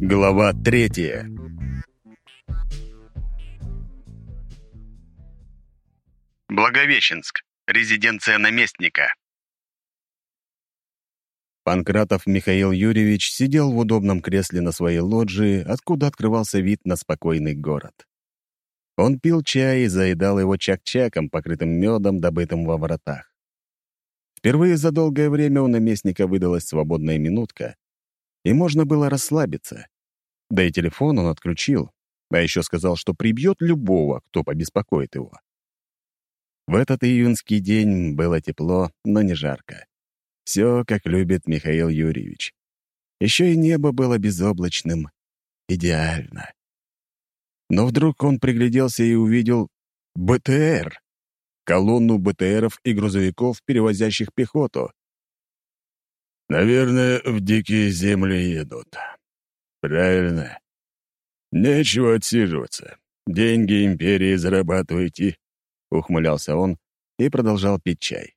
Глава третья. Благовещенск. Резиденция наместника. Панкратов Михаил Юрьевич сидел в удобном кресле на своей лоджии, откуда открывался вид на спокойный город. Он пил чай и заедал его чак-чаком, покрытым медом, добытым во воротах. Впервые за долгое время у наместника выдалась свободная минутка, и можно было расслабиться. Да и телефон он отключил, а еще сказал, что прибьет любого, кто побеспокоит его. В этот июньский день было тепло, но не жарко. Все, как любит Михаил Юрьевич. Еще и небо было безоблачным. Идеально. Но вдруг он пригляделся и увидел БТР колонну БТРов и грузовиков, перевозящих пехоту. «Наверное, в дикие земли едут. Правильно. Нечего отсиживаться. Деньги империи зарабатываете», — ухмылялся он и продолжал пить чай.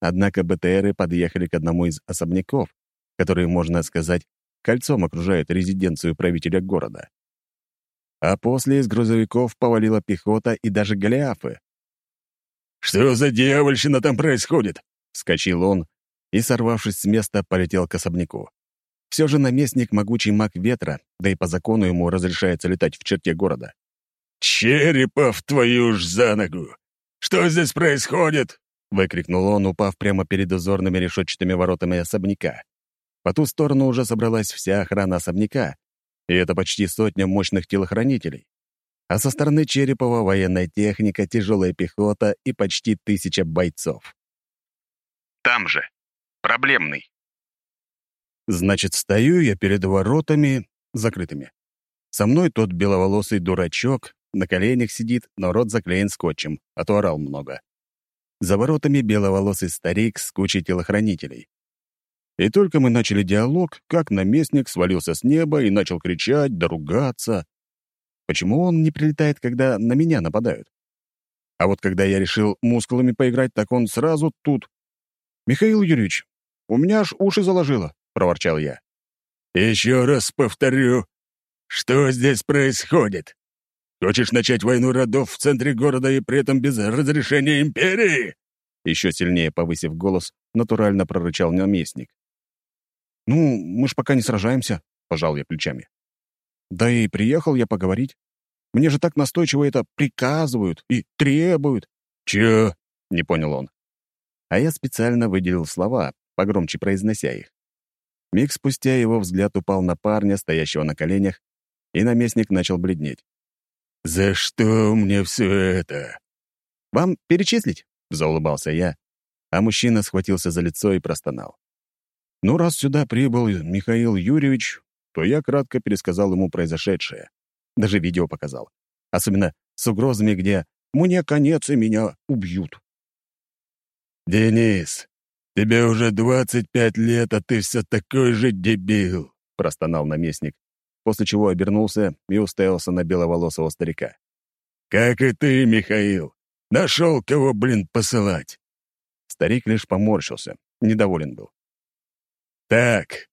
Однако БТРы подъехали к одному из особняков, которые, можно сказать, кольцом окружают резиденцию правителя города. А после из грузовиков повалила пехота и даже голиафы. «Что за дьявольщина там происходит?» — вскочил он и, сорвавшись с места, полетел к особняку. Все же наместник — могучий маг ветра, да и по закону ему разрешается летать в черте города. «Черепов, твою ж за ногу! Что здесь происходит?» — выкрикнул он, упав прямо перед узорными решетчатыми воротами особняка. По ту сторону уже собралась вся охрана особняка, и это почти сотня мощных телохранителей а со стороны Черепова военная техника, тяжелая пехота и почти тысяча бойцов. Там же. Проблемный. Значит, стою я перед воротами закрытыми. Со мной тот беловолосый дурачок, на коленях сидит, но рот заклеен скотчем, а то орал много. За воротами беловолосый старик с кучей телохранителей. И только мы начали диалог, как наместник свалился с неба и начал кричать, доругаться. Почему он не прилетает, когда на меня нападают? А вот когда я решил мускулами поиграть, так он сразу тут. «Михаил Юрьевич, у меня аж уши заложило», — проворчал я. «Еще раз повторю, что здесь происходит? Хочешь начать войну родов в центре города и при этом без разрешения империи?» Еще сильнее повысив голос, натурально прорычал наместник. «Ну, мы ж пока не сражаемся», — пожал я плечами. Да и приехал я поговорить. Мне же так настойчиво это приказывают и требуют. «Чё?» — не понял он. А я специально выделил слова, погромче произнося их. Миг спустя его взгляд упал на парня, стоящего на коленях, и наместник начал бледнеть. «За что мне все это?» «Вам перечислить?» — заулыбался я, а мужчина схватился за лицо и простонал. «Ну, раз сюда прибыл Михаил Юрьевич, то я кратко пересказал ему произошедшее. Даже видео показал. Особенно с угрозами, где «мне конец и меня убьют». «Денис, тебе уже 25 лет, а ты все такой же дебил», — простонал наместник, после чего обернулся и уставился на беловолосого старика. «Как и ты, Михаил, нашел кого, блин, посылать». Старик лишь поморщился, недоволен был. «Так,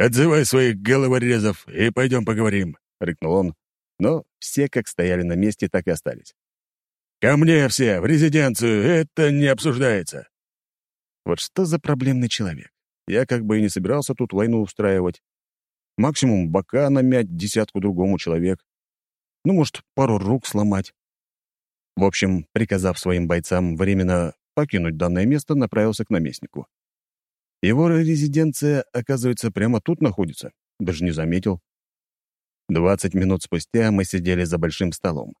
«Отзывай своих головорезов и пойдем поговорим», — рыкнул он. Но все как стояли на месте, так и остались. «Ко мне все, в резиденцию, это не обсуждается». Вот что за проблемный человек? Я как бы и не собирался тут войну устраивать. Максимум бока намять десятку другому человек. Ну, может, пару рук сломать. В общем, приказав своим бойцам временно покинуть данное место, направился к наместнику. Его резиденция, оказывается, прямо тут находится. Даже не заметил. Двадцать минут спустя мы сидели за большим столом.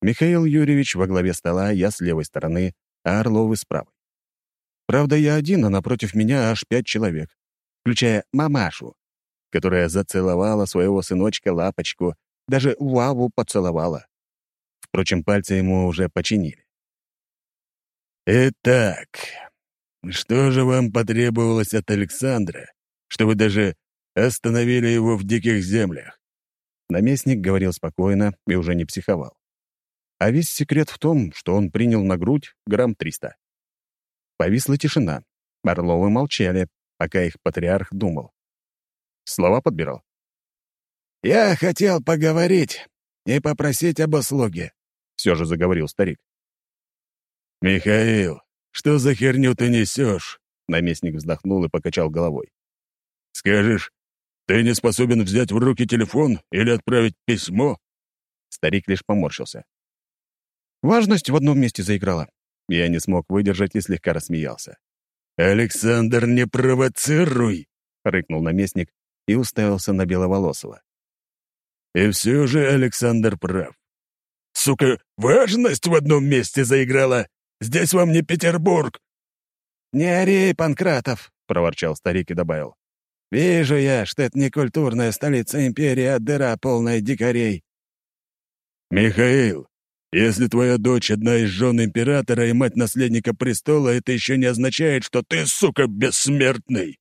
Михаил Юрьевич во главе стола, я с левой стороны, а Орловы с правой. Правда, я один, а напротив меня аж пять человек, включая мамашу, которая зацеловала своего сыночка Лапочку, даже Ваву поцеловала. Впрочем, пальцы ему уже починили. «Итак, что же вам потребовалось от Александра, что вы даже остановили его в диких землях?» Наместник говорил спокойно и уже не психовал. А весь секрет в том, что он принял на грудь грамм триста. Повисла тишина. Орловы молчали, пока их патриарх думал. Слова подбирал. «Я хотел поговорить и попросить об услуге», — все же заговорил старик. «Михаил, что за херню ты несешь?» Наместник вздохнул и покачал головой. «Скажешь, ты не способен взять в руки телефон или отправить письмо?» Старик лишь поморщился. Важность в одном месте заиграла. Я не смог выдержать и слегка рассмеялся. «Александр, не провоцируй!» — рыкнул наместник и уставился на Беловолосого. «И все же Александр прав. Сука, важность в одном месте заиграла! Здесь вам не Петербург!» «Не ори, Панкратов!» — проворчал старик и добавил. «Вижу я, что это не культурная столица империи, а дыра полная дикарей». «Михаил, если твоя дочь одна из жен императора и мать наследника престола, это еще не означает, что ты, сука, бессмертный!»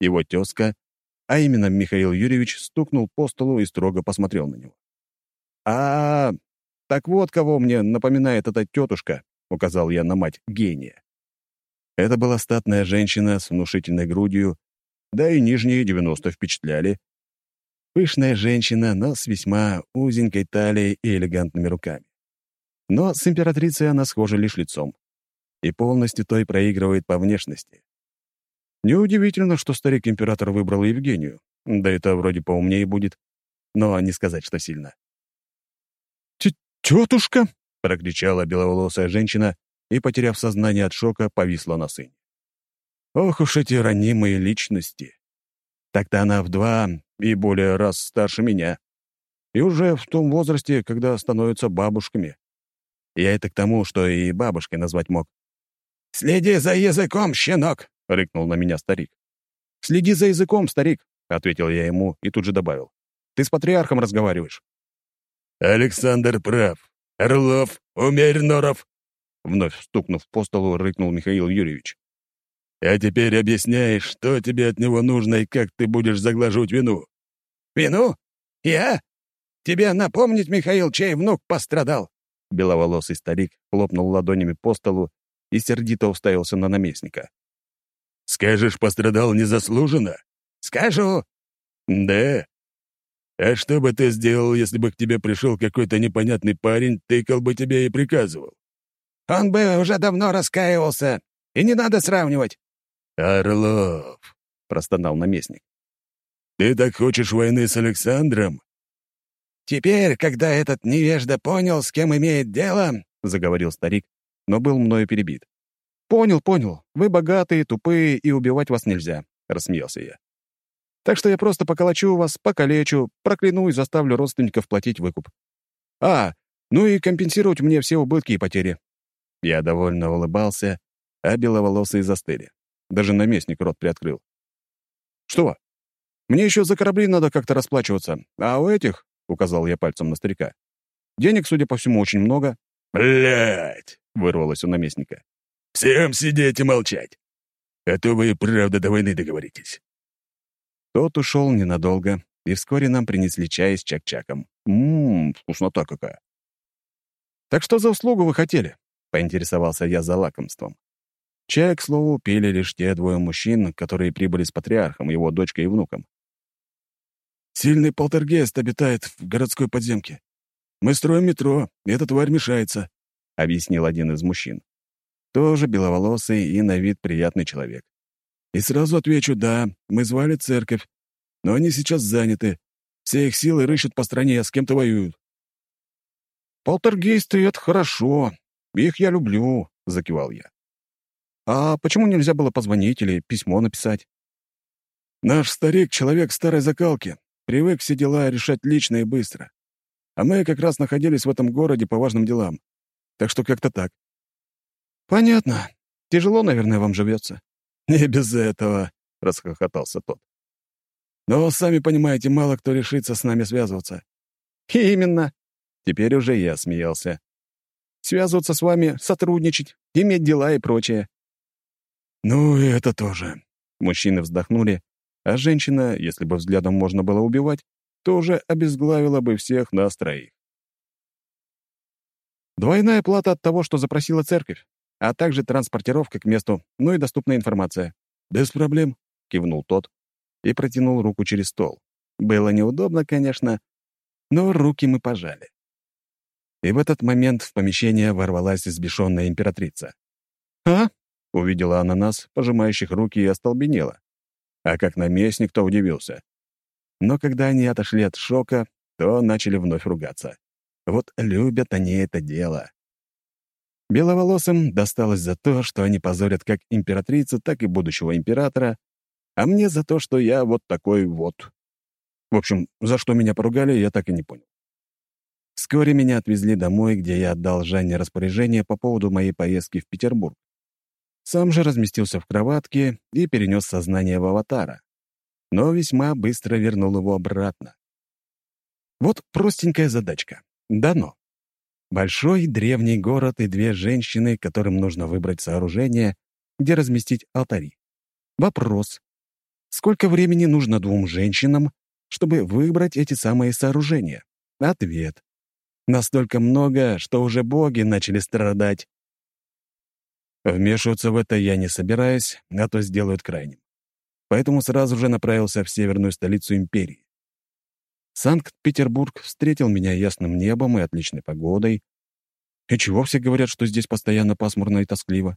Его тезка, а именно Михаил Юрьевич, стукнул по столу и строго посмотрел на него. «А, так вот кого мне напоминает эта тетушка», — указал я на мать гения. Это была статная женщина с внушительной грудью, да и нижние 90 впечатляли. Пышная женщина, но с весьма узенькой талией и элегантными руками. Но с императрицей она схожа лишь лицом. И полностью той проигрывает по внешности. Неудивительно, что старик-император выбрал Евгению. Да это вроде поумнее будет, но не сказать, что сильно. «Тетушка!» — прокричала беловолосая женщина и, потеряв сознание от шока, повисла на сыне. Ох уж эти ранимые личности. Так-то она в два и более раз старше меня. И уже в том возрасте, когда становятся бабушками. Я это к тому, что и бабушкой назвать мог. «Следи за языком, щенок!» — рыкнул на меня старик. «Следи за языком, старик!» — ответил я ему и тут же добавил. «Ты с патриархом разговариваешь». «Александр прав. Орлов, умерь норов!» Вновь стукнув по столу, рыкнул Михаил Юрьевич. «А теперь объясняй, что тебе от него нужно и как ты будешь заглаживать вину». «Вину? Я? Тебе напомнить, Михаил, чей внук пострадал?» Беловолосый старик хлопнул ладонями по столу и сердито уставился на наместника. «Скажешь, пострадал незаслуженно?» «Скажу». «Да? А что бы ты сделал, если бы к тебе пришел какой-то непонятный парень, тыкал бы тебе и приказывал?» «Он бы уже давно раскаивался, и не надо сравнивать». «Орлов», — простонал наместник. «Ты так хочешь войны с Александром?» «Теперь, когда этот невежда понял, с кем имеет дело», — заговорил старик, но был мною перебит. «Понял, понял. Вы богатые, тупые, и убивать вас нельзя», — рассмеялся я. «Так что я просто поколочу вас, покалечу, прокляну и заставлю родственников платить выкуп. А, ну и компенсировать мне все убытки и потери». Я довольно улыбался, а беловолосые застыли. Даже наместник рот приоткрыл. «Что? Мне еще за корабли надо как-то расплачиваться, а у этих — указал я пальцем на старика. «Денег, судя по всему, очень много». «Блядь!» — вырвалось у наместника. «Всем сидеть и молчать! А то вы и правда до войны договоритесь». Тот ушел ненадолго, и вскоре нам принесли чай с чак-чаком. Ммм, вкуснота какая. «Так что за услугу вы хотели?» — поинтересовался я за лакомством. Чай, к слову, пили лишь те двое мужчин, которые прибыли с патриархом, его дочкой и внуком. Сильный полтергейст обитает в городской подземке. Мы строим метро, и эта тварь мешается», — объяснил один из мужчин. Тоже беловолосый и на вид приятный человек. И сразу отвечу, да, мы звали церковь, но они сейчас заняты. Все их силы рыщут по стране, с кем-то воюют. «Полтергейсты — это хорошо. Их я люблю», — закивал я. «А почему нельзя было позвонить или письмо написать?» «Наш старик — человек старой закалки. Привык все дела решать лично и быстро. А мы как раз находились в этом городе по важным делам. Так что как-то так. «Понятно. Тяжело, наверное, вам живется». «Не без этого», — расхохотался тот. «Но, сами понимаете, мало кто решится с нами связываться». «Именно». Теперь уже я смеялся. «Связываться с вами, сотрудничать, иметь дела и прочее». «Ну, и это тоже». Мужчины вздохнули а женщина, если бы взглядом можно было убивать, то уже обезглавила бы всех нас троих. Двойная плата от того, что запросила церковь, а также транспортировка к месту, ну и доступная информация. «Без проблем», — кивнул тот и протянул руку через стол. Было неудобно, конечно, но руки мы пожали. И в этот момент в помещение ворвалась избешенная императрица. «А?» — увидела она нас, пожимающих руки, и остолбенела. А как наместник, то удивился. Но когда они отошли от шока, то начали вновь ругаться. Вот любят они это дело. Беловолосым досталось за то, что они позорят как императрицу, так и будущего императора, а мне за то, что я вот такой вот. В общем, за что меня поругали, я так и не понял. Вскоре меня отвезли домой, где я отдал Жанне распоряжение по поводу моей поездки в Петербург. Сам же разместился в кроватке и перенес сознание в аватара. Но весьма быстро вернул его обратно. Вот простенькая задачка. Дано. Большой древний город и две женщины, которым нужно выбрать сооружение, где разместить алтари. Вопрос. Сколько времени нужно двум женщинам, чтобы выбрать эти самые сооружения? Ответ. Настолько много, что уже боги начали страдать. Вмешиваться в это я не собираюсь, а то сделают крайним. Поэтому сразу же направился в северную столицу империи. Санкт-Петербург встретил меня ясным небом и отличной погодой. И чего все говорят, что здесь постоянно пасмурно и тоскливо?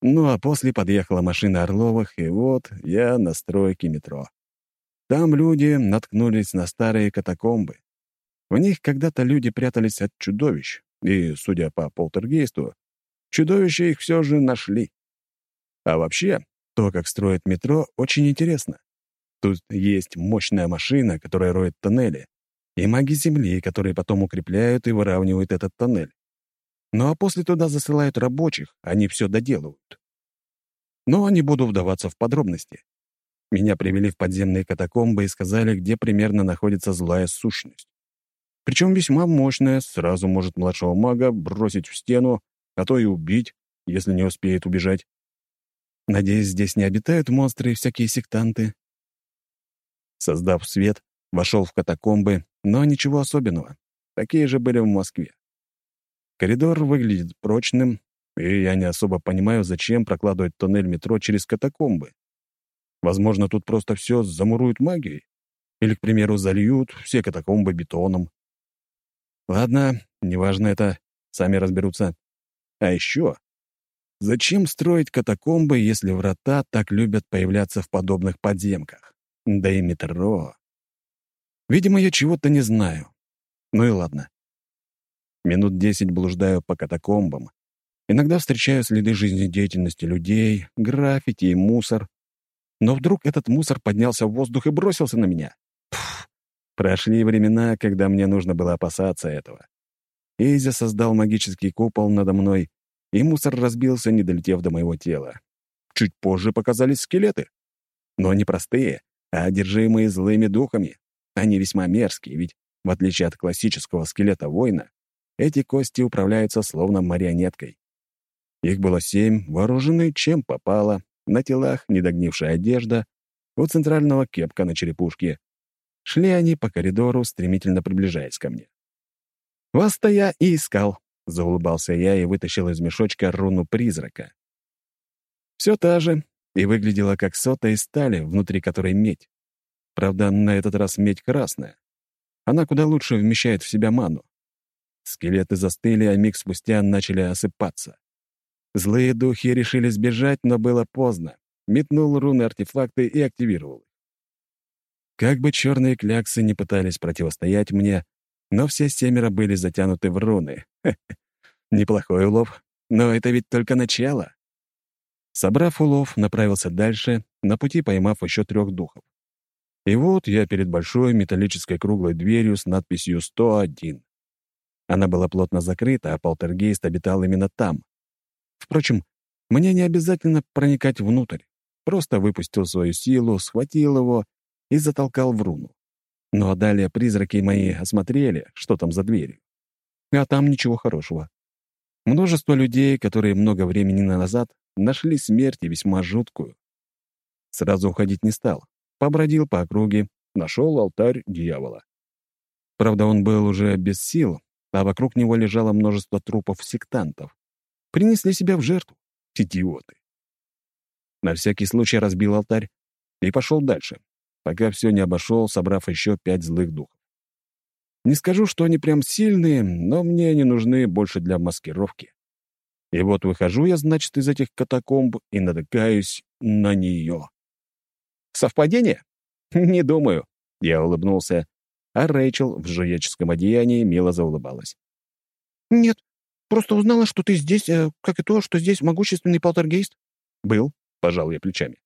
Ну а после подъехала машина Орловых, и вот я на стройке метро. Там люди наткнулись на старые катакомбы. В них когда-то люди прятались от чудовищ, и, судя по полтергейсту, чудовища их все же нашли. А вообще, то, как строят метро, очень интересно. Тут есть мощная машина, которая роет тоннели, и маги Земли, которые потом укрепляют и выравнивают этот тоннель. Ну а после туда засылают рабочих, они все доделывают. Но не буду вдаваться в подробности. Меня привели в подземные катакомбы и сказали, где примерно находится злая сущность. Причем весьма мощная, сразу может младшего мага бросить в стену, а то и убить, если не успеет убежать. Надеюсь, здесь не обитают монстры и всякие сектанты. Создав свет, вошел в катакомбы, но ничего особенного. Такие же были в Москве. Коридор выглядит прочным, и я не особо понимаю, зачем прокладывать тоннель метро через катакомбы. Возможно, тут просто все замуруют магией. Или, к примеру, зальют все катакомбы бетоном. Ладно, неважно это, сами разберутся. А еще, зачем строить катакомбы, если врата так любят появляться в подобных подземках? Да и метро. Видимо, я чего-то не знаю. Ну и ладно. Минут десять блуждаю по катакомбам. Иногда встречаю следы жизнедеятельности людей, граффити и мусор. Но вдруг этот мусор поднялся в воздух и бросился на меня. Прошли времена, когда мне нужно было опасаться этого. Изя создал магический купол надо мной, и мусор разбился, не долетев до моего тела. Чуть позже показались скелеты. Но не простые, а одержимые злыми духами. Они весьма мерзкие, ведь, в отличие от классического скелета воина, эти кости управляются словно марионеткой. Их было семь, вооружены чем попало, на телах недогнившая одежда, у центрального кепка на черепушке, Шли они по коридору, стремительно приближаясь ко мне. «Вас-то я и искал», — заулыбался я и вытащил из мешочка руну призрака. Все та же, и выглядела как сота из стали, внутри которой медь. Правда, на этот раз медь красная. Она куда лучше вмещает в себя ману. Скелеты застыли, а миг спустя начали осыпаться. Злые духи решили сбежать, но было поздно. Метнул руны артефакты и активировал как бы черные кляксы не пытались противостоять мне, но все семеро были затянуты в руны. Неплохой улов, но это ведь только начало. Собрав улов, направился дальше, на пути поймав еще трех духов. И вот я перед большой металлической круглой дверью с надписью «101». Она была плотно закрыта, а полтергейст обитал именно там. Впрочем, мне не обязательно проникать внутрь. Просто выпустил свою силу, схватил его и затолкал в руну. Ну а далее призраки мои осмотрели, что там за дверью. А там ничего хорошего. Множество людей, которые много времени назад нашли смерть и весьма жуткую. Сразу уходить не стал. Побродил по округе, нашел алтарь дьявола. Правда, он был уже без сил, а вокруг него лежало множество трупов сектантов. Принесли себя в жертву. Идиоты. На всякий случай разбил алтарь и пошел дальше. Пока все не обошел, собрав еще пять злых духов. Не скажу, что они прям сильные, но мне они нужны больше для маскировки. И вот выхожу я, значит, из этих катакомб и натыкаюсь на нее. Совпадение? Не думаю. Я улыбнулся, а Рэйчел в жуеческом одеянии мило заулыбалась. «Нет, просто узнала, что ты здесь, э, как и то, что здесь могущественный полтергейст». «Был», — пожал я плечами.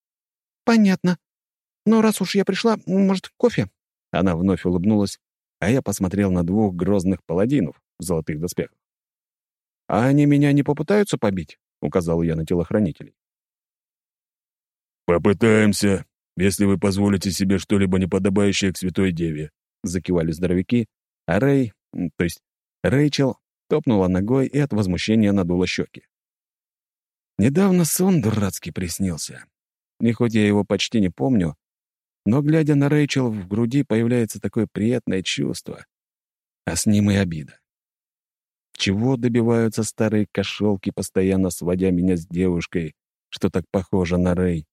«Понятно. Но раз уж я пришла, может, кофе?» Она вновь улыбнулась, а я посмотрел на двух грозных паладинов в золотых доспехах. «А они меня не попытаются побить?» — указал я на телохранителей. «Попытаемся, если вы позволите себе что-либо неподобающее к святой деве», — закивали здоровяки, а Рэй, то есть Рэйчел, топнула ногой и от возмущения надула щеки. Недавно сон дурацкий приснился. И хоть я его почти не помню, но, глядя на Рэйчел, в груди появляется такое приятное чувство, а с ним и обида. Чего добиваются старые кошелки, постоянно сводя меня с девушкой, что так похоже на Рэй?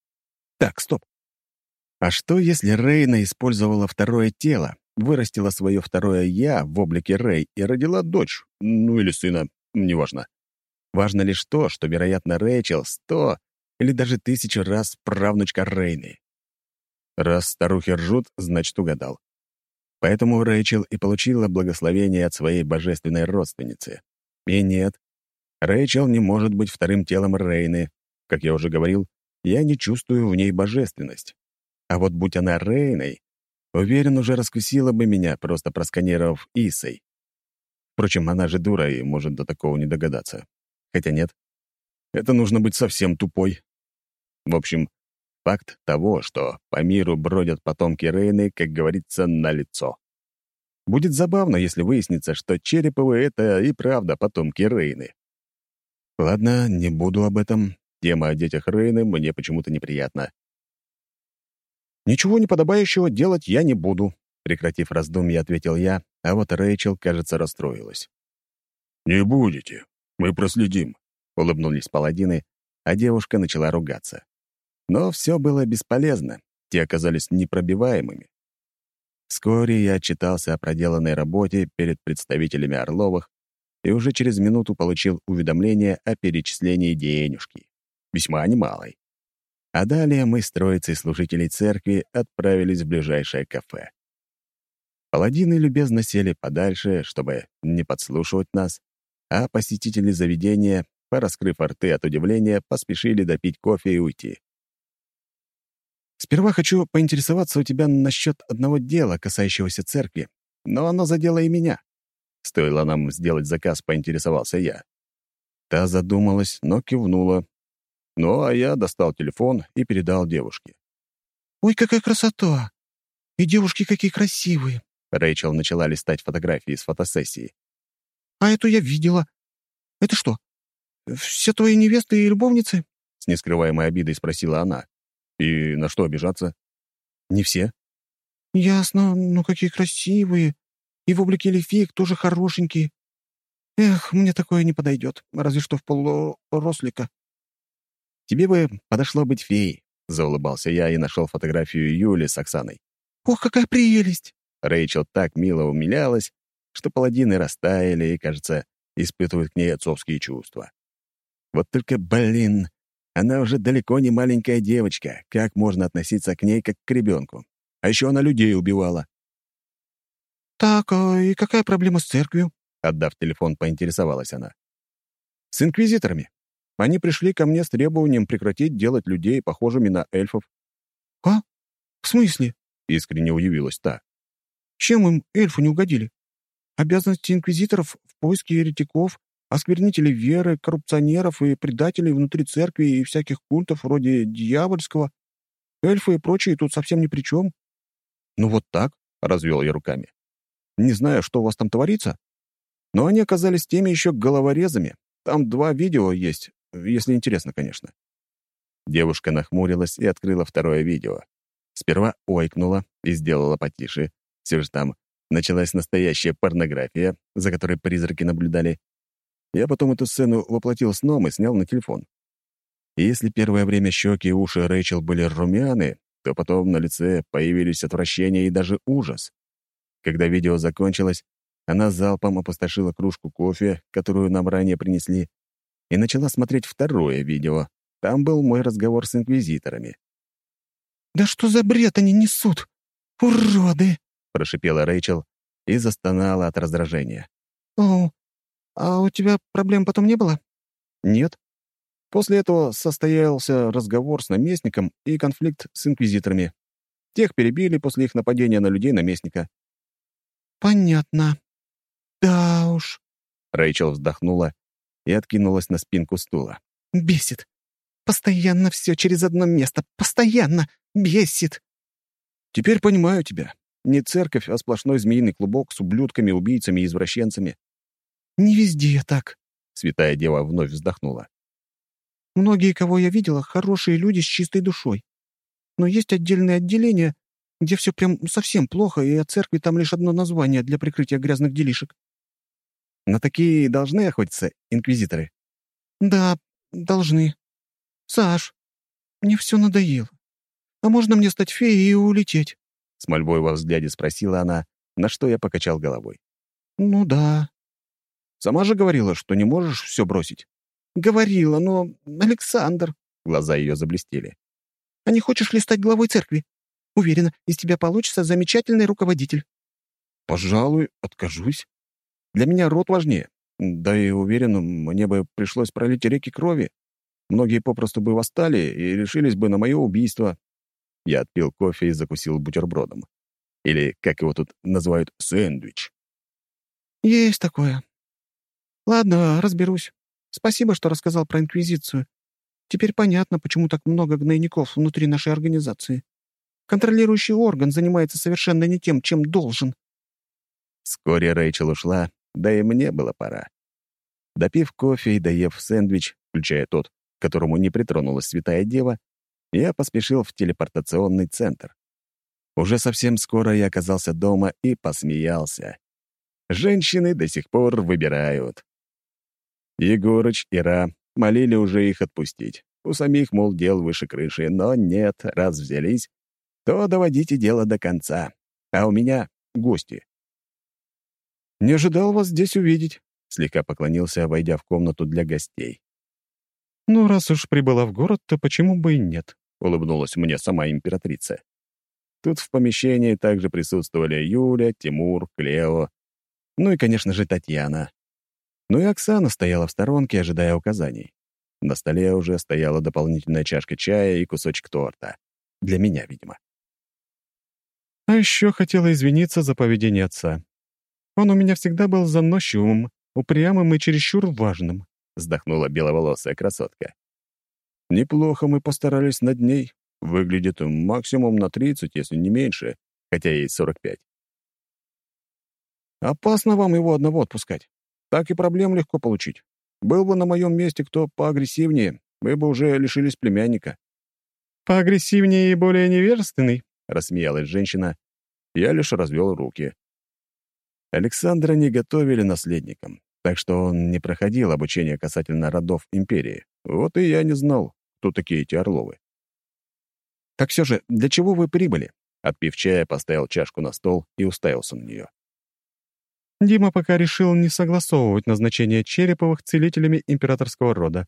Так, стоп. А что, если Рейна использовала второе тело, вырастила свое второе «я» в облике Рэй и родила дочь, ну или сына, неважно. Важно лишь то, что, вероятно, Рэйчел сто или даже тысячу раз правнучка Рейны. Раз старухи ржут, значит, угадал. Поэтому Рэйчел и получила благословение от своей божественной родственницы. И нет, Рэйчел не может быть вторым телом Рейны. Как я уже говорил, я не чувствую в ней божественность. А вот будь она Рейной, уверен, уже раскусила бы меня, просто просканировав Исой. Впрочем, она же дура и может до такого не догадаться. Хотя нет, это нужно быть совсем тупой. В общем, Факт того, что по миру бродят потомки Рейны, как говорится, на лицо. Будет забавно, если выяснится, что Череповы — это и правда потомки Рейны. Ладно, не буду об этом. Тема о детях Рейны мне почему-то неприятна. «Ничего неподобающего делать я не буду», — прекратив раздумья, ответил я, а вот Рэйчел, кажется, расстроилась. «Не будете. Мы проследим», — улыбнулись паладины, а девушка начала ругаться. Но все было бесполезно, те оказались непробиваемыми. Вскоре я отчитался о проделанной работе перед представителями Орловых и уже через минуту получил уведомление о перечислении денежки, весьма немалой. А далее мы с троицей служителей церкви отправились в ближайшее кафе. Паладины любезно сели подальше, чтобы не подслушивать нас, а посетители заведения, пораскрыв рты от удивления, поспешили допить кофе и уйти. Сперва хочу поинтересоваться у тебя насчет одного дела, касающегося церкви, но оно задело и меня. Стоило нам сделать заказ, поинтересовался я. Та задумалась, но кивнула. Ну, а я достал телефон и передал девушке. «Ой, какая красота! И девушки какие красивые!» Рэйчел начала листать фотографии с фотосессии. «А эту я видела. Это что, все твои невесты и любовницы?» С нескрываемой обидой спросила она. И на что обижаться? Не все. Ясно, ну какие красивые. И в облике эльфиек тоже хорошенькие. Эх, мне такое не подойдет, разве что в полурослика. Тебе бы подошло быть феей, заулыбался я и нашел фотографию Юли с Оксаной. Ох, какая прелесть! Рэйчел так мило умилялась, что паладины растаяли и, кажется, испытывают к ней отцовские чувства. Вот только, блин, она уже далеко не маленькая девочка. Как можно относиться к ней как к ребенку? А еще она людей убивала. «Так, а и какая проблема с церковью?» Отдав телефон, поинтересовалась она. «С инквизиторами. Они пришли ко мне с требованием прекратить делать людей похожими на эльфов». «А? В смысле?» — искренне удивилась та. «Чем им эльфы не угодили? Обязанности инквизиторов в поиске еретиков осквернителей веры, коррупционеров и предателей внутри церкви и всяких культов вроде дьявольского. Эльфы и прочие тут совсем ни при чем. Ну вот так, — развел я руками. Не знаю, что у вас там творится, но они оказались теми еще головорезами. Там два видео есть, если интересно, конечно. Девушка нахмурилась и открыла второе видео. Сперва ойкнула и сделала потише. Все же там началась настоящая порнография, за которой призраки наблюдали. Я потом эту сцену воплотил сном и снял на телефон. И если первое время щеки и уши Рэйчел были румяны, то потом на лице появились отвращение и даже ужас. Когда видео закончилось, она залпом опустошила кружку кофе, которую нам ранее принесли, и начала смотреть второе видео. Там был мой разговор с инквизиторами. «Да что за бред они несут? Уроды!» — прошипела Рэйчел и застонала от раздражения. «О, а у тебя проблем потом не было?» «Нет. После этого состоялся разговор с наместником и конфликт с инквизиторами. Тех перебили после их нападения на людей наместника». «Понятно. Да уж». Рэйчел вздохнула и откинулась на спинку стула. «Бесит. Постоянно все через одно место. Постоянно. Бесит». «Теперь понимаю тебя. Не церковь, а сплошной змеиный клубок с ублюдками, убийцами и извращенцами». «Не везде так», — святая дева вновь вздохнула. «Многие, кого я видела, хорошие люди с чистой душой. Но есть отдельные отделения, где все прям совсем плохо, и от церкви там лишь одно название для прикрытия грязных делишек. На такие должны охотиться инквизиторы? Да, должны. Саш, мне все надоело. А можно мне стать феей и улететь? С мольбой во взгляде спросила она, на что я покачал головой. Ну да. Сама же говорила, что не можешь все бросить. Говорила, но Александр... Глаза ее заблестели. А не хочешь ли стать главой церкви? Уверена, из тебя получится замечательный руководитель. Пожалуй, откажусь. Для меня род важнее. Да и уверен, мне бы пришлось пролить реки крови. Многие попросту бы восстали и решились бы на мое убийство. Я отпил кофе и закусил бутербродом. Или, как его тут называют, сэндвич. «Есть такое. Ладно, разберусь. Спасибо, что рассказал про Инквизицию. Теперь понятно, почему так много гнойников внутри нашей организации. Контролирующий орган занимается совершенно не тем, чем должен». Вскоре Рэйчел ушла, да и мне было пора. Допив кофе и доев сэндвич, включая тот, которому не притронулась святая дева, я поспешил в телепортационный центр. Уже совсем скоро я оказался дома и посмеялся. Женщины до сих пор выбирают. Егорыч и Ра молили уже их отпустить. У самих, мол, дел выше крыши, но нет, раз взялись, то доводите дело до конца. А у меня гости. «Не ожидал вас здесь увидеть», — слегка поклонился, войдя в комнату для гостей. «Ну, раз уж прибыла в город, то почему бы и нет?» — улыбнулась мне сама императрица. Тут в помещении также присутствовали Юля, Тимур, Клео, ну и, конечно же, Татьяна. Ну и Оксана стояла в сторонке, ожидая указаний. На столе уже стояла дополнительная чашка чая и кусочек торта. Для меня, видимо. А еще хотела извиниться за поведение отца. Он у меня всегда был заносчивым, упрямым и чересчур важным», — вздохнула беловолосая красотка. «Неплохо мы постарались над ней. Выглядит максимум на 30, если не меньше, хотя ей 45. Опасно вам его одного отпускать. Так и проблем легко получить. Был бы на моем месте кто поагрессивнее, мы бы уже лишились племянника». «Поагрессивнее и более невежественный?» — рассмеялась женщина. Я лишь развел руки. Александра не готовили наследником, так что он не проходил обучение касательно родов империи. Вот и я не знал, кто такие эти Орловы. «Так все же, для чего вы прибыли?» Отпив чая, поставил чашку на стол и уставился на нее. Дима пока решил не согласовывать назначение Череповых целителями императорского рода.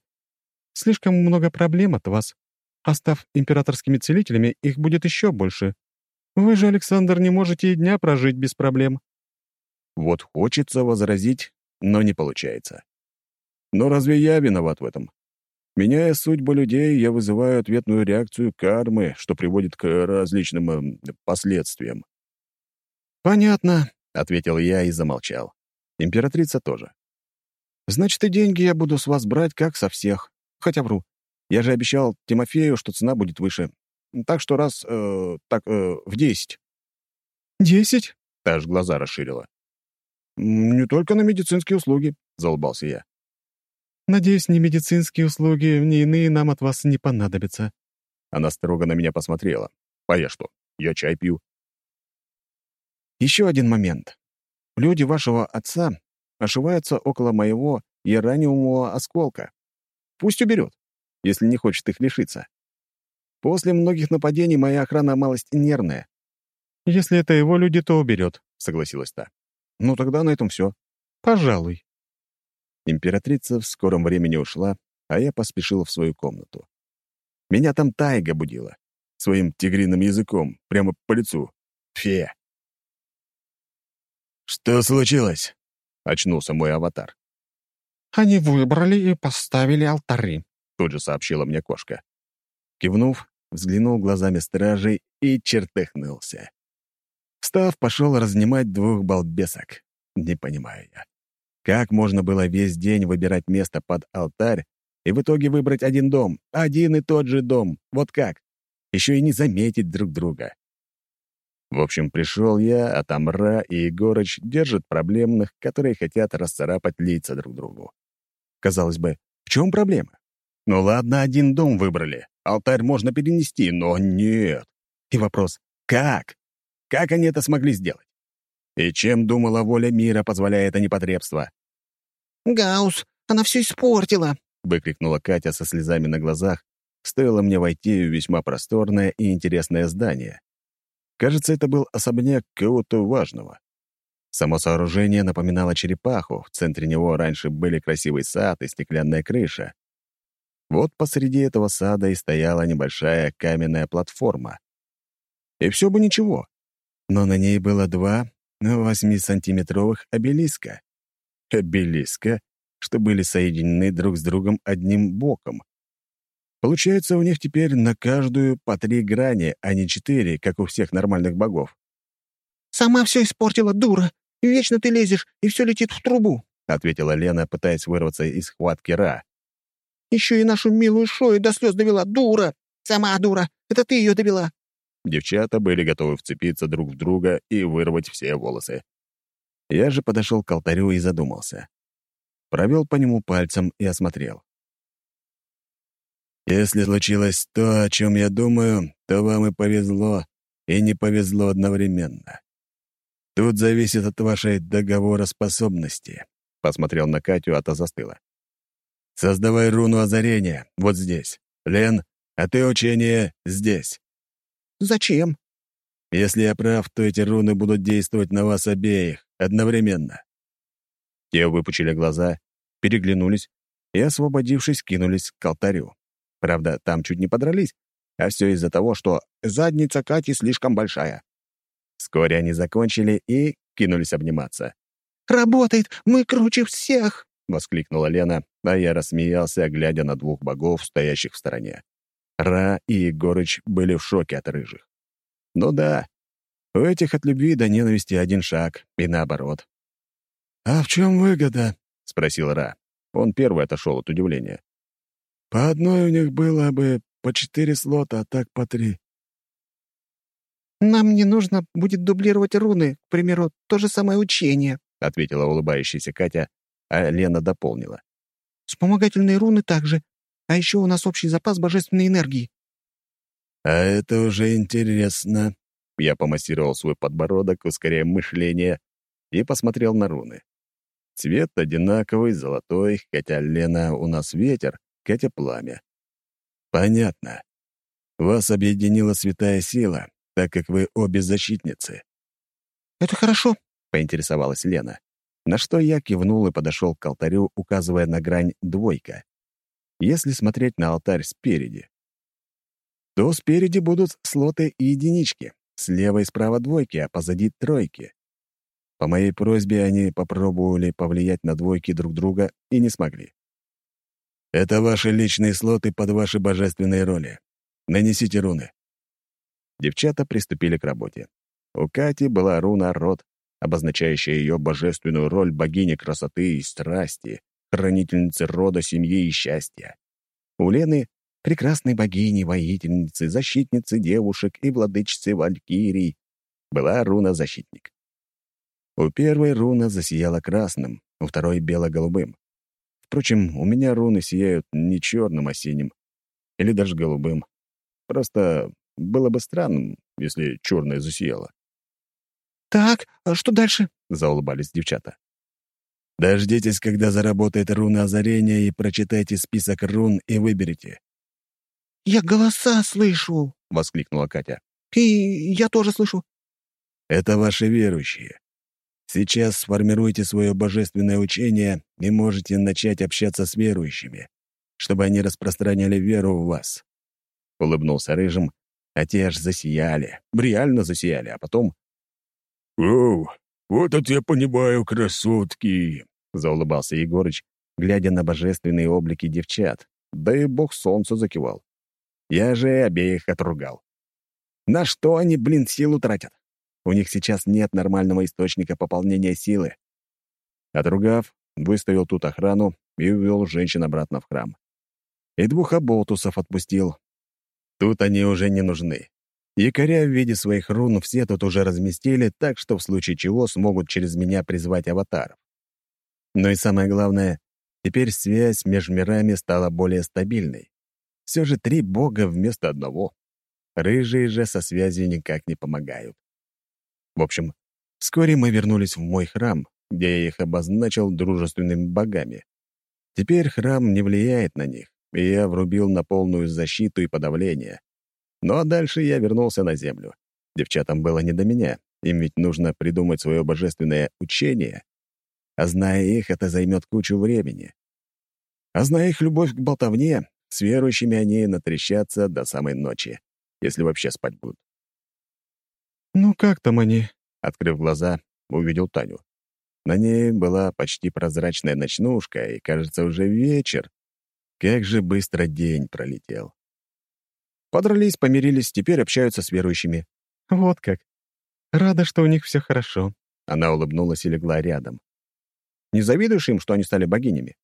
Слишком много проблем от вас. А став императорскими целителями, их будет еще больше. Вы же, Александр, не можете и дня прожить без проблем. Вот хочется возразить, но не получается. Но разве я виноват в этом? Меняя судьбы людей, я вызываю ответную реакцию кармы, что приводит к различным э, последствиям. «Понятно», — ответил я и замолчал. Императрица тоже. «Значит, и деньги я буду с вас брать, как со всех. Хотя вру. Я же обещал Тимофею, что цена будет выше. Так что раз... Э, так, э, в десять». «Десять?» — та аж глаза расширила. «Не только на медицинские услуги», — заулыбался я. «Надеюсь, ни медицинские услуги, ни иные нам от вас не понадобятся». Она строго на меня посмотрела. «А я что? Я чай пью». «Еще один момент. Люди вашего отца ошиваются около моего ираниумового осколка. Пусть уберет, если не хочет их лишиться. После многих нападений моя охрана малость нервная. «Если это его люди, то уберет», — согласилась та. «Ну, тогда на этом все. «Пожалуй». Императрица в скором времени ушла, а я поспешил в свою комнату. Меня там тайга будила. Своим тигриным языком, прямо по лицу. Фе. «Что случилось?» — очнулся мой аватар. «Они выбрали и поставили алтари», — тут же сообщила мне кошка. Кивнув, взглянул глазами стражей и чертыхнулся. Встав, пошел разнимать двух балбесок. Не понимаю я. Как можно было весь день выбирать место под алтарь и в итоге выбрать один дом, один и тот же дом? Вот как? Еще и не заметить друг друга. В общем, пришел я, а там Ра и Егорыч держат проблемных, которые хотят расцарапать лица друг другу. Казалось бы, в чем проблема? Ну ладно, один дом выбрали, алтарь можно перенести, но нет. И вопрос — как? Как они это смогли сделать? И чем думала воля мира, позволяя это непотребство? «Гаус, она все испортила!» — выкрикнула Катя со слезами на глазах. Стоило мне войти в весьма просторное и интересное здание. Кажется, это был особняк кого-то важного. Само сооружение напоминало черепаху, в центре него раньше были красивый сад и стеклянная крыша. Вот посреди этого сада и стояла небольшая каменная платформа. И все бы ничего, но на ней было два восьмисантиметровых обелиска. Обелиска, что были соединены друг с другом одним боком. Получается, у них теперь на каждую по три грани, а не четыре, как у всех нормальных богов. «Сама все испортила, дура! Вечно ты лезешь, и все летит в трубу», — ответила Лена, пытаясь вырваться из хватки Ра. «Еще и нашу милую Шою до слез довела, дура! Сама дура! Это ты ее довела!» Девчата были готовы вцепиться друг в друга и вырвать все волосы. Я же подошел к алтарю и задумался. Провел по нему пальцем и осмотрел. «Если случилось то, о чем я думаю, то вам и повезло, и не повезло одновременно. Тут зависит от вашей договороспособности», — посмотрел на Катю, а та застыла. «Создавай руну озарения вот здесь. Лен, а ты учение здесь». «Зачем?» «Если я прав, то эти руны будут действовать на вас обеих одновременно». Те выпучили глаза, переглянулись и, освободившись, кинулись к алтарю. Правда, там чуть не подрались, а все из-за того, что задница Кати слишком большая. Вскоре они закончили и кинулись обниматься. «Работает! Мы круче всех!» — воскликнула Лена, а я рассмеялся, глядя на двух богов, стоящих в стороне. Ра и Егорыч были в шоке от рыжих. Ну да, у этих от любви до ненависти один шаг, и наоборот. «А в чем выгода?» — спросил Ра. Он первый отошел от удивления. «По одной у них было бы по четыре слота, а так по три». «Нам не нужно будет дублировать руны, к примеру, то же самое учение», — ответила улыбающаяся Катя, а Лена дополнила. «Вспомогательные руны также, а еще у нас общий запас божественной энергии». «А это уже интересно». Я помассировал свой подбородок, ускоряя мышление, и посмотрел на руны. Цвет одинаковый, золотой, хотя Лена у нас ветер, Катя пламя. Понятно. Вас объединила святая сила, так как вы обе защитницы. «Это хорошо», — поинтересовалась Лена. На что я кивнул и подошел к алтарю, указывая на грань «двойка». Если смотреть на алтарь спереди, то спереди будут слоты и единички, слева и справа двойки, а позади тройки. По моей просьбе они попробовали повлиять на двойки друг друга и не смогли. Это ваши личные слоты под ваши божественные роли. Нанесите руны. Девчата приступили к работе. У Кати была руна «Род», обозначающая ее божественную роль богини красоты и страсти, хранительницы рода, семьи и счастья. У Лены — прекрасной богини, воительницы, защитницы девушек и владычицы валькирий — была руна «Защитник». У первой руна засияла красным, у второй — бело-голубым. Впрочем, у меня руны сияют не черным, а синим. Или даже голубым. Просто было бы странным, если черное засияло. «Так, а что дальше?» — заулыбались девчата. Дождитесь, когда заработает руна озарения, и прочитайте список рун и выберите. «Я голоса слышу!» — воскликнула Катя. «И я тоже слышу». «Это ваши верующие. Сейчас сформируйте свое божественное учение и можете начать общаться с верующими, чтобы они распространяли веру в вас». Улыбнулся Рыжим, а те аж засияли, реально засияли, а потом... «Оу, вот это я понимаю, красотки!» — заулыбался Егорыч, глядя на божественные облики девчат, да и бог солнца закивал. Я же обеих отругал. На что они, блин, силу тратят? У них сейчас нет нормального источника пополнения силы. Отругав, выставил тут охрану и увел женщин обратно в храм. И двух оболтусов отпустил. Тут они уже не нужны. Якоря в виде своих рун все тут уже разместили, так что в случае чего смогут через меня призвать аватаров. Но и самое главное, теперь связь между мирами стала более стабильной. Все же три бога вместо одного. Рыжие же со связью никак не помогают. В общем, вскоре мы вернулись в мой храм, где я их обозначил дружественными богами. Теперь храм не влияет на них, и я врубил на полную защиту и подавление. Ну а дальше я вернулся на землю. Девчатам было не до меня, им ведь нужно придумать свое божественное учение. А зная их, это займет кучу времени. А зная их любовь к болтовне, с верующими они натрещатся до самой ночи, если вообще спать будут. «Ну как там они?» Открыв глаза, увидел Таню. На ней была почти прозрачная ночнушка, и, кажется, уже вечер. Как же быстро день пролетел. Подрались, помирились, теперь общаются с верующими. Вот как. Рада, что у них все хорошо. Она улыбнулась и легла рядом. Не завидуешь им, что они стали богинями?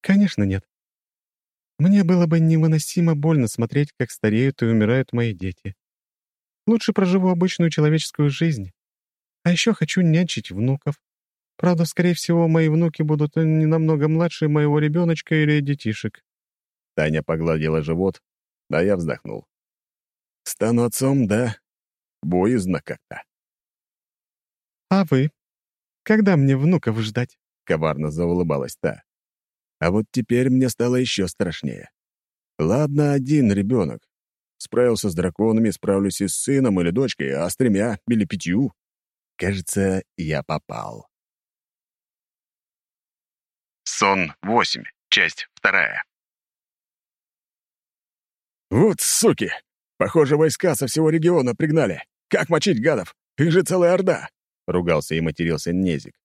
Конечно, нет. Мне было бы невыносимо больно смотреть, как стареют и умирают мои дети. Лучше проживу обычную человеческую жизнь. А еще хочу нянчить внуков. Правда, скорее всего, мои внуки будут не намного младше моего ребеночка или детишек». Таня погладила живот, да я вздохнул. «Стану отцом, да? Боязно как-то». «А вы? Когда мне внуков ждать?» — коварно заулыбалась та. А вот теперь мне стало еще страшнее. Ладно, один ребенок. Справился с драконами, справлюсь и с сыном или дочкой, а с тремя или пятью. Кажется, я попал. Сон 8, часть вторая. «Вот суки! Похоже, войска со всего региона пригнали. Как мочить гадов? Их же целая орда!» — ругался и матерился Незик.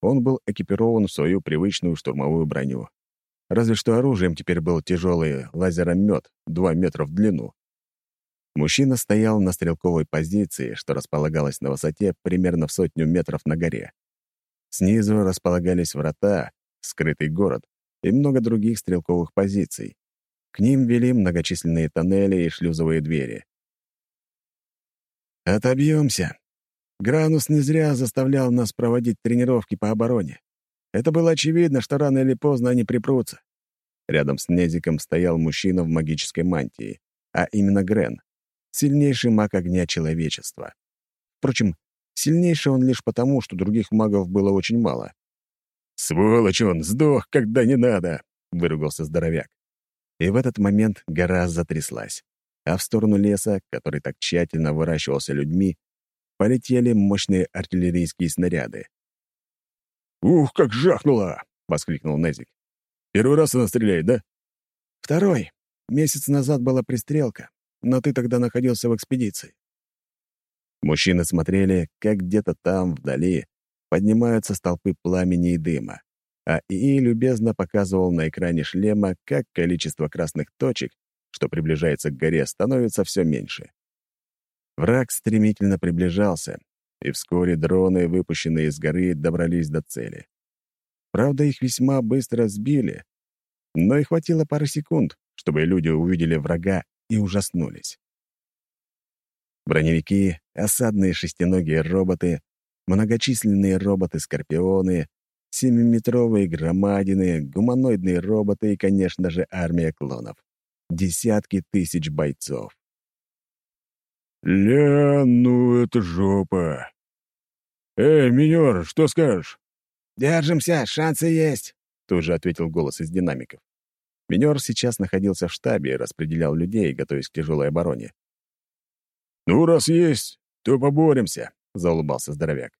Он был экипирован в свою привычную штурмовую броню. Разве что оружием теперь был тяжелый лазеромет, 2 метра в длину. Мужчина стоял на стрелковой позиции, что располагалась на высоте примерно в сотню метров на горе. Снизу располагались врата, скрытый город и много других стрелковых позиций. К ним вели многочисленные тоннели и шлюзовые двери. «Отобьемся. Гранус не зря заставлял нас проводить тренировки по обороне. Это было очевидно, что рано или поздно они припрутся». Рядом с Незиком стоял мужчина в магической мантии, а именно Грен сильнейший маг огня человечества. Впрочем, сильнейший он лишь потому, что других магов было очень мало. «Сволочь он, сдох, когда не надо!» — выругался здоровяк. И в этот момент гора затряслась, а в сторону леса, который так тщательно выращивался людьми, полетели мощные артиллерийские снаряды. «Ух, как жахнуло!» — воскликнул Незик. «Первый раз она стреляет, да?» «Второй. Месяц назад была пристрелка но ты тогда находился в экспедиции». Мужчины смотрели, как где-то там, вдали, поднимаются столпы пламени и дыма, а ИИ любезно показывал на экране шлема, как количество красных точек, что приближается к горе, становится все меньше. Враг стремительно приближался, и вскоре дроны, выпущенные из горы, добрались до цели. Правда, их весьма быстро сбили, но и хватило пары секунд, чтобы люди увидели врага и ужаснулись. Броневики, осадные шестиногие роботы, многочисленные роботы-скорпионы, семиметровые громадины, гуманоидные роботы и, конечно же, армия клонов. Десятки тысяч бойцов. «Ля, ну это жопа!» «Эй, минер, что скажешь?» «Держимся, шансы есть», — тут же ответил голос из динамиков. Минер сейчас находился в штабе и распределял людей, готовясь к тяжелой обороне. «Ну, раз есть, то поборемся», — заулыбался здоровяк.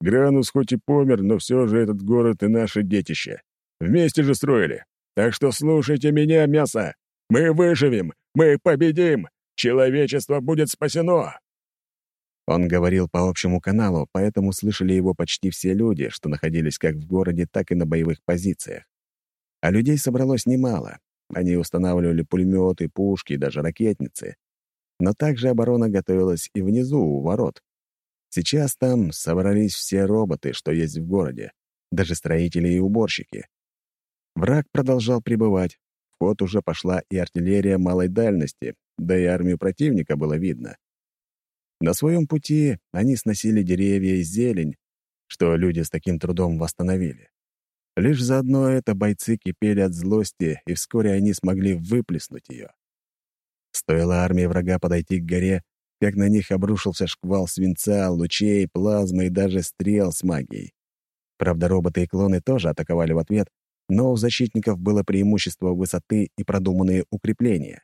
«Гранус хоть и помер, но все же этот город и наше детище. Вместе же строили. Так что слушайте меня, мясо. Мы выживем, мы победим, человечество будет спасено!» Он говорил по общему каналу, поэтому слышали его почти все люди, что находились как в городе, так и на боевых позициях. А людей собралось немало. Они устанавливали пулеметы, пушки и даже ракетницы. Но также оборона готовилась и внизу, у ворот. Сейчас там собрались все роботы, что есть в городе, даже строители и уборщики. Враг продолжал пребывать. В ход уже пошла и артиллерия малой дальности, да и армию противника было видно. На своем пути они сносили деревья и зелень, что люди с таким трудом восстановили. Лишь заодно это бойцы кипели от злости, и вскоре они смогли выплеснуть ее. Стоило армии врага подойти к горе, как на них обрушился шквал свинца, лучей, плазмы и даже стрел с магией. Правда, роботы и клоны тоже атаковали в ответ, но у защитников было преимущество высоты и продуманные укрепления.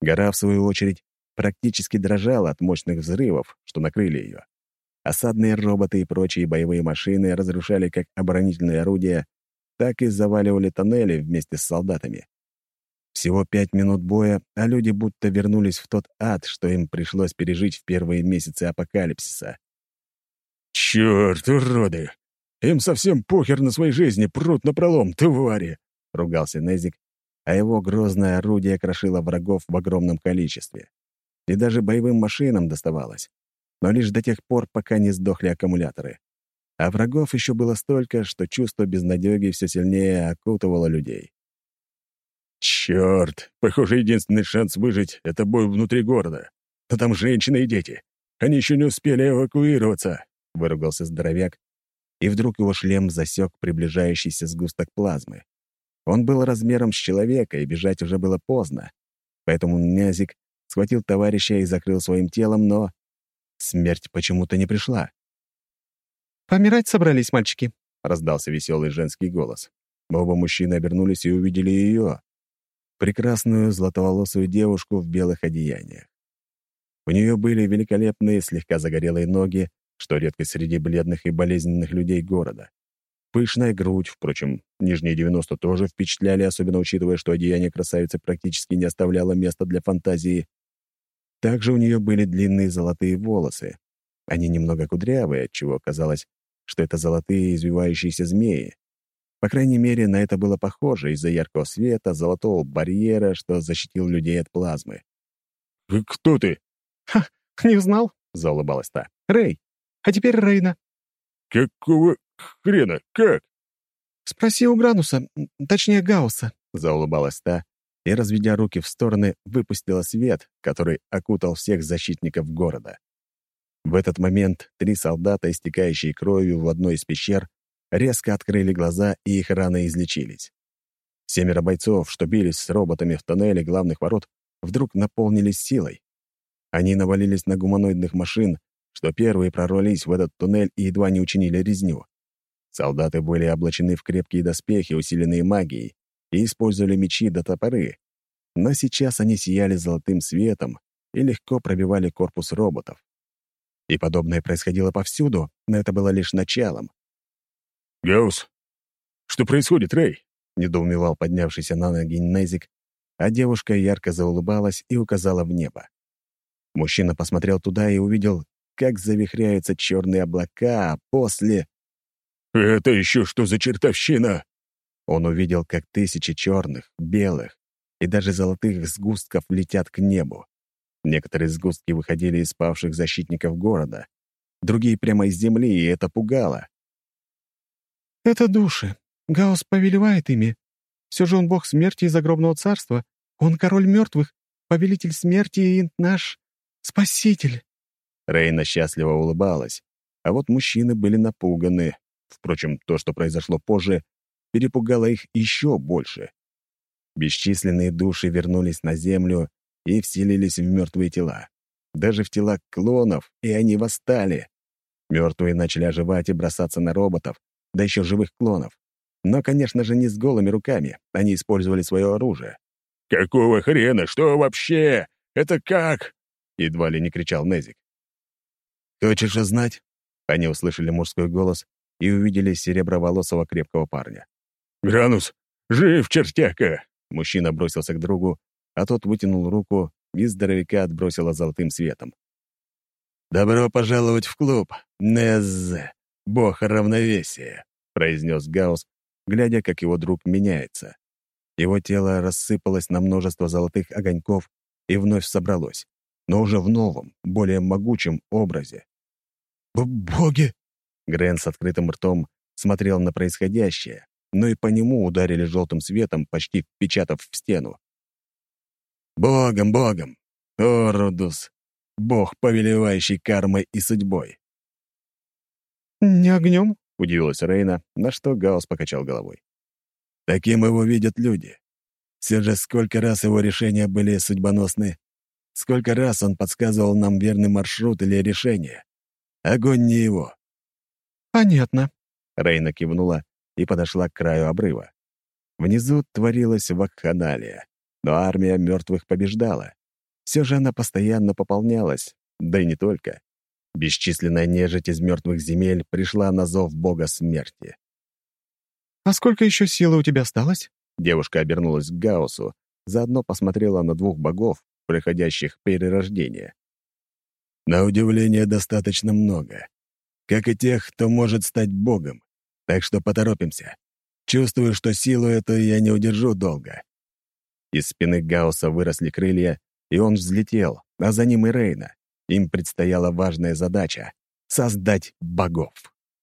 Гора, в свою очередь, практически дрожала от мощных взрывов, что накрыли ее. Осадные роботы и прочие боевые машины разрушали как оборонительные орудия, так и заваливали тоннели вместе с солдатами. Всего пять минут боя, а люди будто вернулись в тот ад, что им пришлось пережить в первые месяцы апокалипсиса. «Чёрт, уроды! Им совсем похер на своей жизни, прут напролом, твари!» — ругался Незик, а его грозное орудие крошило врагов в огромном количестве и даже боевым машинам доставалось. Но лишь до тех пор, пока не сдохли аккумуляторы. А врагов еще было столько, что чувство безнадёги все сильнее окутывало людей. «Чёрт! Похоже, единственный шанс выжить — это бой внутри города. Но там женщины и дети. Они еще не успели эвакуироваться!» — выругался здоровяк. И вдруг его шлем засек приближающийся сгусток плазмы. Он был размером с человека, и бежать уже было поздно. Поэтому Нязик схватил товарища и закрыл своим телом, но смерть почему-то не пришла. «Помирать собрались, мальчики?» — раздался веселый женский голос. Оба мужчины обернулись и увидели ее, прекрасную златоволосую девушку в белых одеяниях. У нее были великолепные, слегка загорелые ноги, что редкость среди бледных и болезненных людей города. Пышная грудь, впрочем, нижние 90 тоже впечатляли, особенно учитывая, что одеяние красавицы практически не оставляло места для фантазии. Также у нее были длинные золотые волосы. Они немного кудрявые, отчего казалось, что это золотые извивающиеся змеи. По крайней мере, на это было похоже из-за яркого света, золотого барьера, что защитил людей от плазмы. «Кто ты?» «Ха, не узнал?» — заулыбалась та. «Рэй. А теперь Рейна». «Какого хрена? Как?» «Спроси у Грануса, точнее Гаусса», — заулыбалась та, и, разведя руки в стороны, выпустила свет, который окутал всех защитников города. В этот момент три солдата, истекающие кровью в одной из пещер, резко открыли глаза, и их раны излечились. Семеро бойцов, что бились с роботами в тоннеле главных ворот, вдруг наполнились силой. Они навалились на гуманоидных машин, что первые прорвались в этот туннель и едва не учинили резню. Солдаты были облачены в крепкие доспехи, усиленные магией, и использовали мечи до топоры, но сейчас они сияли золотым светом и легко пробивали корпус роботов. И подобное происходило повсюду, но это было лишь началом. «Гаус, что происходит, Рэй?» — недоумевал поднявшийся на ноги Незик, а девушка ярко заулыбалась и указала в небо. Мужчина посмотрел туда и увидел, как завихряются черные облака, а после... «Это еще что за чертовщина?» Он увидел, как тысячи черных, белых и даже золотых сгустков летят к небу. Некоторые сгустки выходили из спавших защитников города, другие прямо из земли, и это пугало. «Это души. Гаус повелевает ими. Все же он бог смерти и загробного царства. Он король мертвых, повелитель смерти и наш спаситель». Рейна счастливо улыбалась, а вот мужчины были напуганы. Впрочем, то, что произошло позже, перепугало их еще больше. Бесчисленные души вернулись на землю и вселились в мертвые тела. Даже в тела клонов, и они восстали. Мертвые начали оживать и бросаться на роботов, да еще живых клонов. Но, конечно же, не с голыми руками. Они использовали свое оружие. «Какого хрена? Что вообще? Это как?» — едва ли не кричал Незик. «Хочешь узнать?» Они услышали мужской голос и увидели сереброволосого крепкого парня. «Гранус! Жив, чертяка!» Мужчина бросился к другу, а тот вытянул руку, и здоровяка отбросило золотым светом. «Добро пожаловать в клуб, Нез, бог равновесия», — произнес Гаус, глядя, как его друг меняется. Его тело рассыпалось на множество золотых огоньков и вновь собралось, но уже в новом, более могучем образе. «Боги!» Грен с открытым ртом смотрел на происходящее, но и по нему ударили желтым светом, почти впечатав в стену. «Богом, богом! Орудус! Бог, повелевающий кармой и судьбой!» «Не огнем?» — удивилась Рейна, на что Гаус покачал головой. «Таким его видят люди. Все же сколько раз его решения были судьбоносны, сколько раз он подсказывал нам верный маршрут или решение. Огонь не его». «Понятно», — Рейна кивнула и подошла к краю обрыва. Внизу творилась вакханалия, но армия мертвых побеждала. Все же она постоянно пополнялась, да и не только. Бесчисленная нежить из мертвых земель пришла на зов бога смерти. «А сколько еще силы у тебя осталось?» Девушка обернулась к Гаусу, заодно посмотрела на двух богов, проходящих перерождение. «На удивление, достаточно много. Как и тех, кто может стать богом. Так что поторопимся. Чувствую, что силу эту я не удержу долго». Из спины Гаусса выросли крылья, и он взлетел, а за ним и Рейна. Им предстояла важная задача — создать богов.